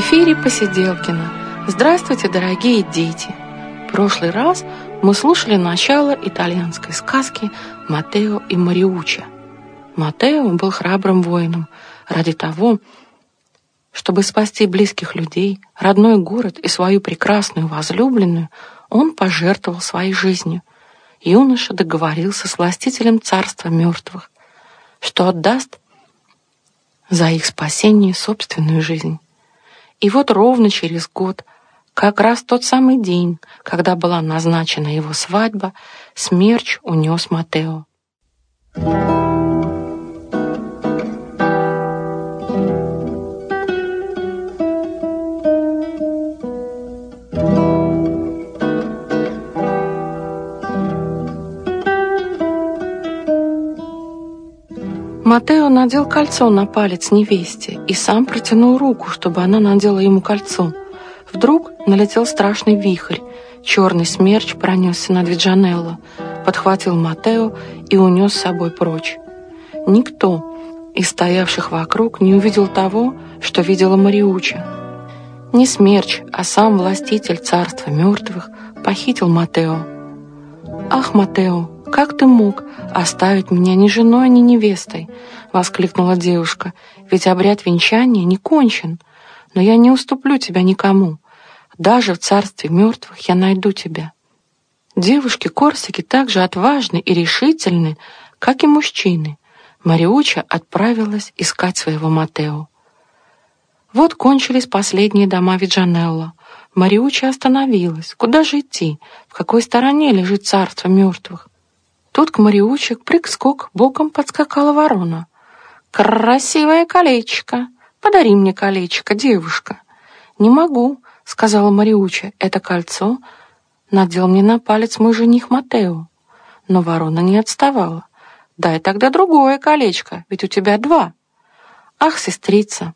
эфире Посиделкина. Здравствуйте, дорогие дети! В прошлый раз мы слушали начало итальянской сказки «Матео и Мариуча». Матео был храбрым воином ради того, чтобы спасти близких людей, родной город и свою прекрасную возлюбленную, он пожертвовал своей жизнью. Юноша договорился с властителем царства мертвых, что отдаст за их спасение собственную жизнь. И вот ровно через год, как раз тот самый день, когда была назначена его свадьба, смерч унес Матео. Матео надел кольцо на палец невесте и сам протянул руку, чтобы она надела ему кольцо. Вдруг налетел страшный вихрь. Черный смерч пронесся над Виджанелло, подхватил Матео и унес с собой прочь. Никто из стоявших вокруг не увидел того, что видела Мариуча. Не смерч, а сам властитель царства мертвых похитил Матео. «Ах, Матео, как ты мог оставить меня ни женой, ни невестой?» — воскликнула девушка. «Ведь обряд венчания не кончен, но я не уступлю тебя никому. Даже в царстве мертвых я найду тебя». Девушки Корсики так же отважны и решительны, как и мужчины. Мариуча отправилась искать своего Матео. Вот кончились последние дома Виджанелло. Мариуча остановилась. Куда же идти? В какой стороне лежит царство мертвых? Тут к Мариуче прыг-скок боком подскакала ворона. «Красивое колечко! Подари мне колечко, девушка!» «Не могу», — сказала Мариуча. «Это кольцо надел мне на палец мой жених Матео». Но ворона не отставала. «Дай тогда другое колечко, ведь у тебя два». «Ах, сестрица,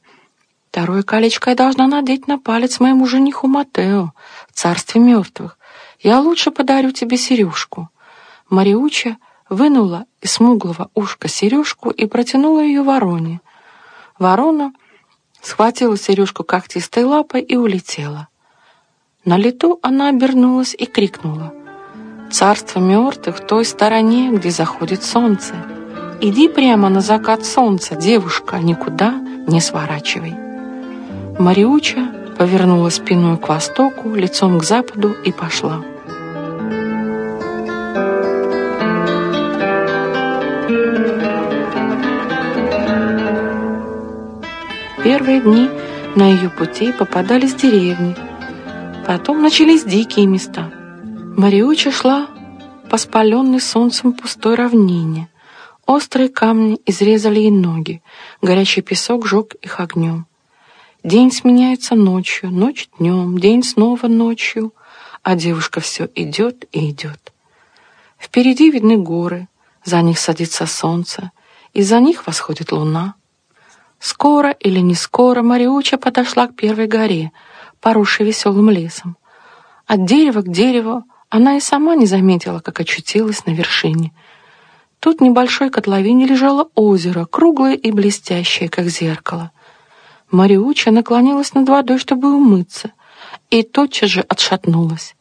второе колечко я должна надеть на палец моему жениху Матео в царстве мертвых. Я лучше подарю тебе сережку». Мариуча вынула из смуглого ушка сережку и протянула ее вороне. Ворона схватила сережку когтистой лапой и улетела. На лету она обернулась и крикнула. «Царство мертвых в той стороне, где заходит солнце. Иди прямо на закат солнца, девушка, никуда не сворачивай». Мариуча повернула спиной к востоку, лицом к западу и пошла. Первые дни на ее пути попадались деревни. Потом начались дикие места. Мариуча шла по спаленной солнцем пустой равнине. Острые камни изрезали ей ноги, горячий песок жег их огнем. День сменяется ночью, ночь днем, день снова ночью, а девушка все идет и идет. Впереди видны горы, за них садится солнце, и за них восходит луна. Скоро или не скоро Мариуча подошла к первой горе, поросшей веселым лесом. От дерева к дереву она и сама не заметила, как очутилась на вершине. Тут в небольшой котловине лежало озеро, круглое и блестящее, как зеркало. Мариуча наклонилась над водой, чтобы умыться, и тотчас же отшатнулась.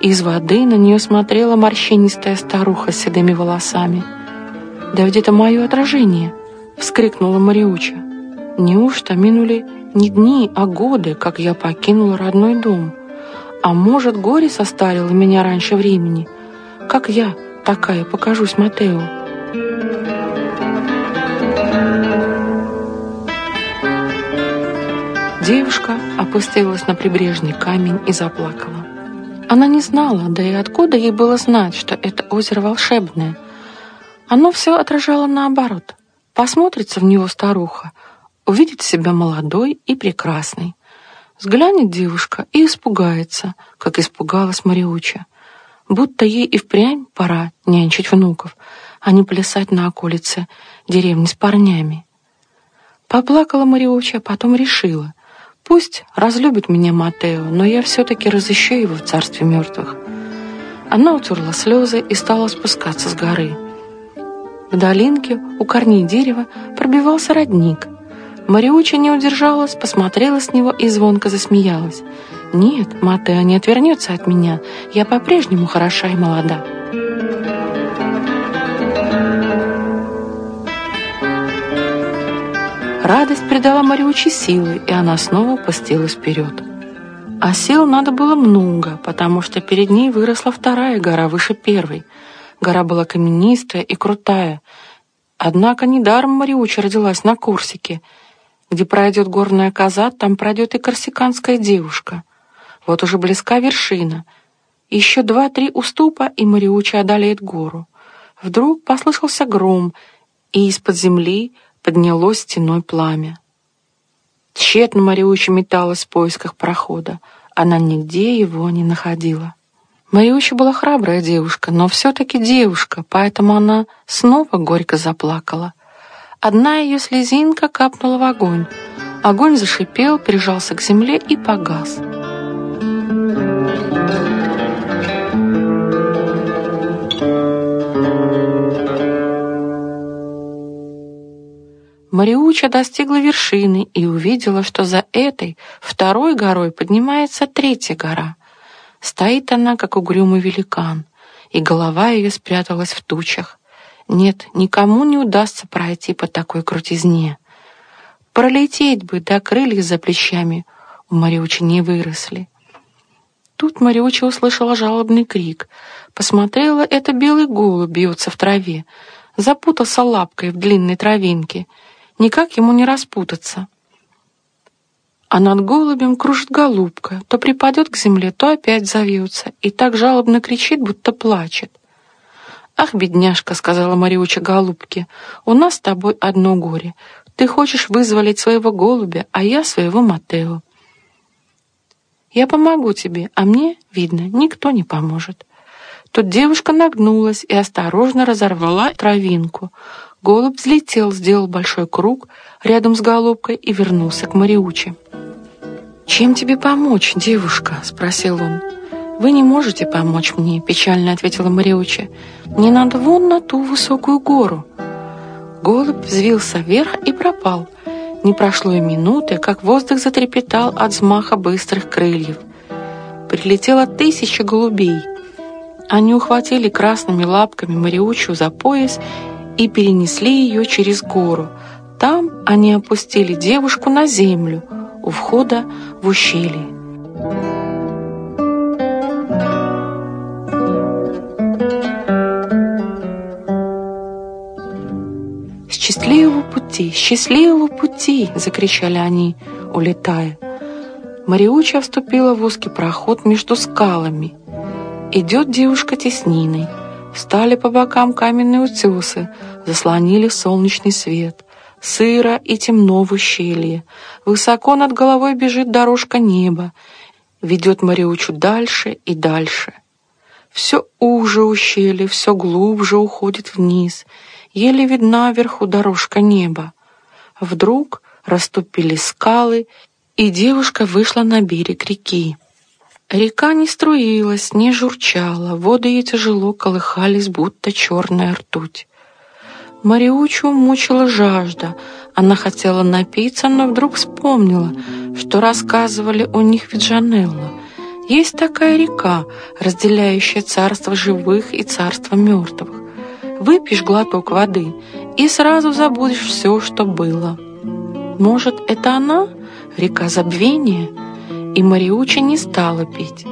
Из воды на нее смотрела морщинистая старуха с седыми волосами. «Да ведь это мое отражение!» — вскрикнула Мариуча. Неужто минули не дни, а годы, как я покинула родной дом? А может, горе состарило меня раньше времени? Как я такая покажусь Матео? Девушка опустилась на прибрежный камень и заплакала. Она не знала, да и откуда ей было знать, что это озеро волшебное. Оно все отражало наоборот. Посмотрится в него старуха, увидит себя молодой и прекрасной. Взглянет девушка и испугается, как испугалась Мариуча, будто ей и впрямь пора нянчить внуков, а не плясать на околице деревни с парнями. Поплакала Мариуча, а потом решила, пусть разлюбит меня Матео, но я все-таки разыщу его в царстве мертвых. Она утерла слезы и стала спускаться с горы. В долинке у корней дерева пробивался родник — Мариуча не удержалась, посмотрела с него и звонко засмеялась. «Нет, Матео не отвернется от меня. Я по-прежнему хороша и молода». Радость придала Мариуче силы, и она снова пустилась вперед. А сил надо было много, потому что перед ней выросла вторая гора выше первой. Гора была каменистая и крутая. Однако недаром Мариуча родилась на Корсике. Где пройдет горная коза, там пройдет и корсиканская девушка. Вот уже близка вершина. Еще два-три уступа, и Мариуча одолеет гору. Вдруг послышался гром, и из-под земли поднялось стеной пламя. Тщетно Мариуча металась в поисках прохода. Она нигде его не находила. Мариуча была храбрая девушка, но все-таки девушка, поэтому она снова горько заплакала. Одна ее слезинка капнула в огонь. Огонь зашипел, прижался к земле и погас. Мариуча достигла вершины и увидела, что за этой второй горой поднимается третья гора. Стоит она, как угрюмый великан, и голова ее спряталась в тучах. Нет, никому не удастся пройти по такой крутизне. Пролететь бы, да крылья за плечами у Мариучи не выросли. Тут Мариуча услышала жалобный крик. Посмотрела, это белый голубь бьется в траве. Запутался лапкой в длинной травинке — никак ему не распутаться. А над голубем кружит голубка, то припадет к земле, то опять завьется, и так жалобно кричит, будто плачет. «Ах, бедняжка», — сказала Мариуча голубке, — «у нас с тобой одно горе. Ты хочешь вызволить своего голубя, а я своего Матео. Я помогу тебе, а мне, видно, никто не поможет». Тут девушка нагнулась и осторожно разорвала травинку. Голубь взлетел, сделал большой круг рядом с голубкой и вернулся к Мариуче. «Чем тебе помочь, девушка?» — спросил он. «Вы не можете помочь мне», — печально ответила Мариуча. «Мне надо вон на ту высокую гору». Голубь взвился вверх и пропал. Не прошло и минуты, как воздух затрепетал от взмаха быстрых крыльев. Прилетело тысяча голубей. Они ухватили красными лапками Мариучу за пояс и перенесли ее через гору. Там они опустили девушку на землю у входа в ущелье. Пути! Счастливого пути!» — закричали они, улетая. Мариуча вступила в узкий проход между скалами. Идет девушка тесниной — Встали по бокам каменные утесы, заслонили солнечный свет. Сыро и темно в ущелье. Высоко над головой бежит дорожка неба. Ведет Мариучу дальше и дальше. Все уже ущелье, все глубже уходит вниз. Еле видна вверху дорожка неба. Вдруг расступили скалы, и девушка вышла на берег реки. Река не струилась, не журчала, воды ее тяжело колыхались, будто черная ртуть. Мариучу мучила жажда. Она хотела напиться, но вдруг вспомнила, что рассказывали у них Виджанелло. Есть такая река, разделяющая царство живых и царство мертвых. Выпьешь глоток воды и сразу забудешь все, что было. Может, это она, река забвения? и Мариуча не стала пить.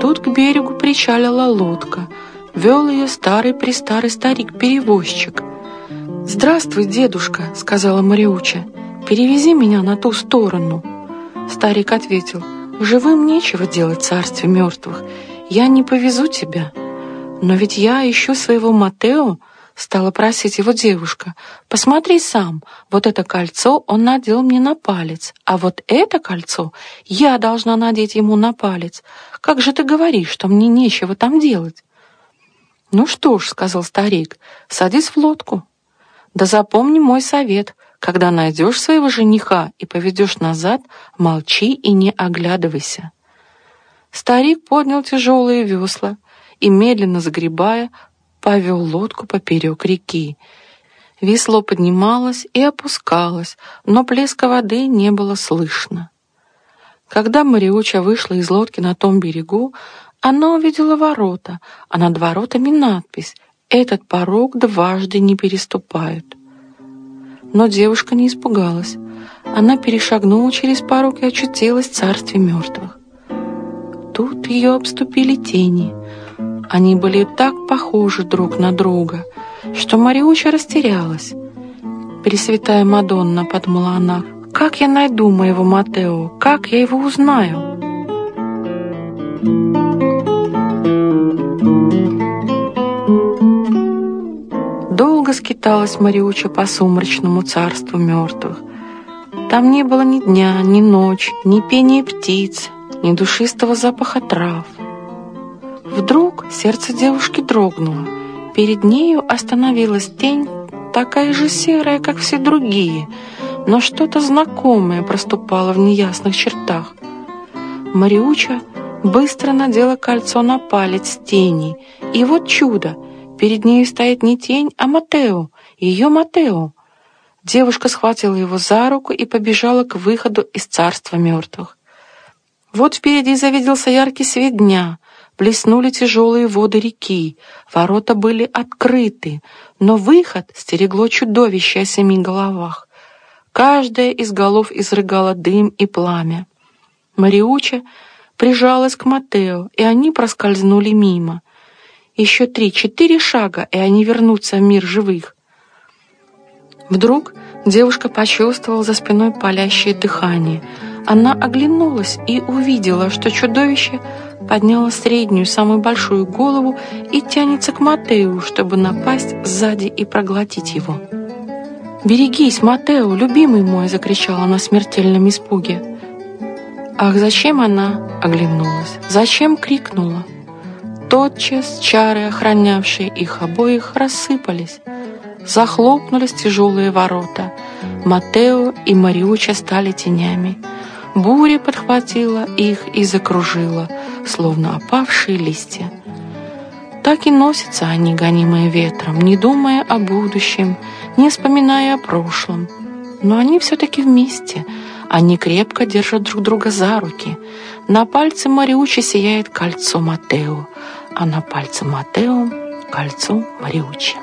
Тут к берегу причалила лодка. Вел ее старый-престарый старик-перевозчик. «Здравствуй, дедушка», — сказала Мариуча. «Перевези меня на ту сторону». Старик ответил, «Живым нечего делать в царстве мертвых, «Я не повезу тебя. Но ведь я ищу своего Матео», — стала просить его девушка. «Посмотри сам, вот это кольцо он надел мне на палец, а вот это кольцо я должна надеть ему на палец. Как же ты говоришь, что мне нечего там делать?» «Ну что ж», — сказал старик, — «садись в лодку». «Да запомни мой совет. Когда найдешь своего жениха и поведешь назад, молчи и не оглядывайся. Старик поднял тяжелые весла и, медленно загребая, повел лодку поперек реки. Весло поднималось и опускалось, но плеска воды не было слышно. Когда Мариуча вышла из лодки на том берегу, она увидела ворота, а над воротами надпись «Этот порог дважды не переступают». Но девушка не испугалась. Она перешагнула через порог и очутилась в царстве мертвых. Тут ее обступили тени. Они были так похожи друг на друга, что Мариуча растерялась. «Пресвятая Мадонна», — подумала она, — «как я найду моего Матео? Как я его узнаю?» Долго скиталась Мариуча по сумрачному царству мертвых. Там не было ни дня, ни ночи, ни пения птиц, ни душистого запаха трав. Вдруг сердце девушки дрогнуло. Перед нею остановилась тень, такая же серая, как все другие, но что-то знакомое проступало в неясных чертах. Мариуча быстро надела кольцо на палец тени, и вот чудо! Перед ней стоит не тень, а Матео, ее Матео. Девушка схватила его за руку и побежала к выходу из царства мертвых. Вот впереди завиделся яркий свет дня, блеснули тяжелые воды реки, ворота были открыты, но выход стерегло чудовище о семи головах. Каждая из голов изрыгала дым и пламя. Мариуча прижалась к Матео, и они проскользнули мимо. Еще три-четыре шага, и они вернутся в мир живых. Вдруг девушка почувствовала за спиной палящее дыхание — она оглянулась и увидела, что чудовище подняло среднюю, самую большую голову и тянется к Матею, чтобы напасть сзади и проглотить его. «Берегись, Матео, любимый мой!» — закричала она в смертельном испуге. Ах, зачем она оглянулась? Зачем крикнула? Тотчас чары, охранявшие их обоих, рассыпались. Захлопнулись тяжелые ворота. Матео и Мариуча стали тенями. Буря подхватила их и закружила, словно опавшие листья. Так и носятся они, гонимые ветром, не думая о будущем, не вспоминая о прошлом. Но они все-таки вместе, они крепко держат друг друга за руки. На пальце Мариучи сияет кольцо Матео, а на пальце Матео — кольцо Мариучи.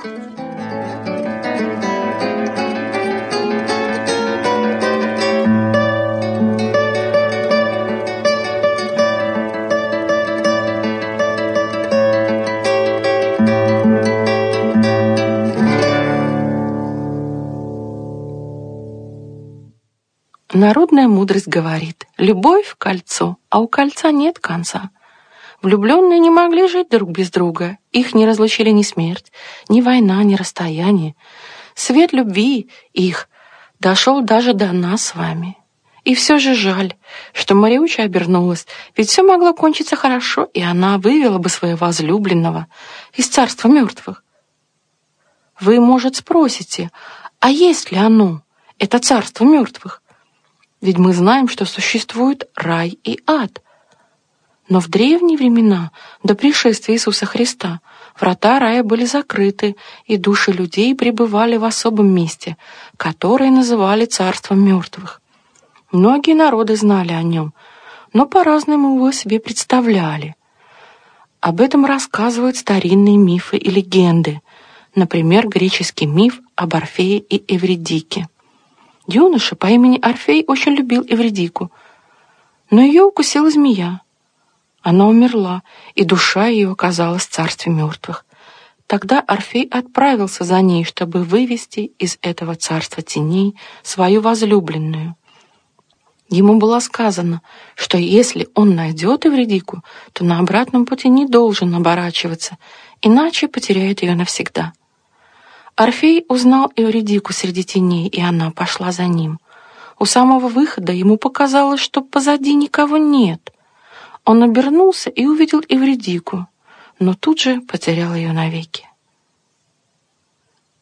Народная мудрость говорит, любовь — кольцо, а у кольца нет конца. Влюбленные не могли жить друг без друга, их не разлучили ни смерть, ни война, ни расстояние. Свет любви их дошел даже до нас с вами. И все же жаль, что Мариуча обернулась, ведь все могло кончиться хорошо, и она вывела бы своего возлюбленного из царства мертвых. Вы, может, спросите, а есть ли оно, это царство мертвых? Ведь мы знаем, что существует рай и ад. Но в древние времена, до пришествия Иисуса Христа, врата рая были закрыты, и души людей пребывали в особом месте, которое называли царством мертвых. Многие народы знали о нем, но по-разному его себе представляли. Об этом рассказывают старинные мифы и легенды, например, греческий миф об Орфее и Эвридике. Юноша по имени Орфей очень любил Эвредику, но ее укусила змея. Она умерла, и душа ее оказалась в царстве мертвых. Тогда Орфей отправился за ней, чтобы вывести из этого царства теней свою возлюбленную. Ему было сказано, что если он найдет Эвредику, то на обратном пути не должен оборачиваться, иначе потеряет ее навсегда. Орфей узнал Эвредику среди теней, и она пошла за ним. У самого выхода ему показалось, что позади никого нет. Он обернулся и увидел Эвредику, но тут же потерял ее навеки.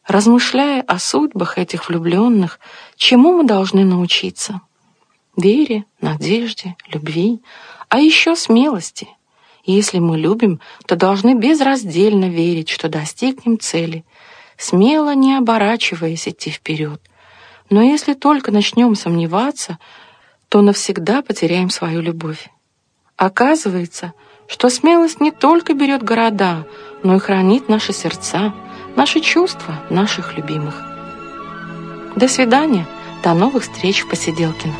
Размышляя о судьбах этих влюбленных, чему мы должны научиться? Вере, надежде, любви, а еще смелости. Если мы любим, то должны безраздельно верить, что достигнем цели, смело не оборачиваясь идти вперед. Но если только начнем сомневаться, то навсегда потеряем свою любовь. Оказывается, что смелость не только берет города, но и хранит наши сердца, наши чувства наших любимых. До свидания, до новых встреч в Посиделкино.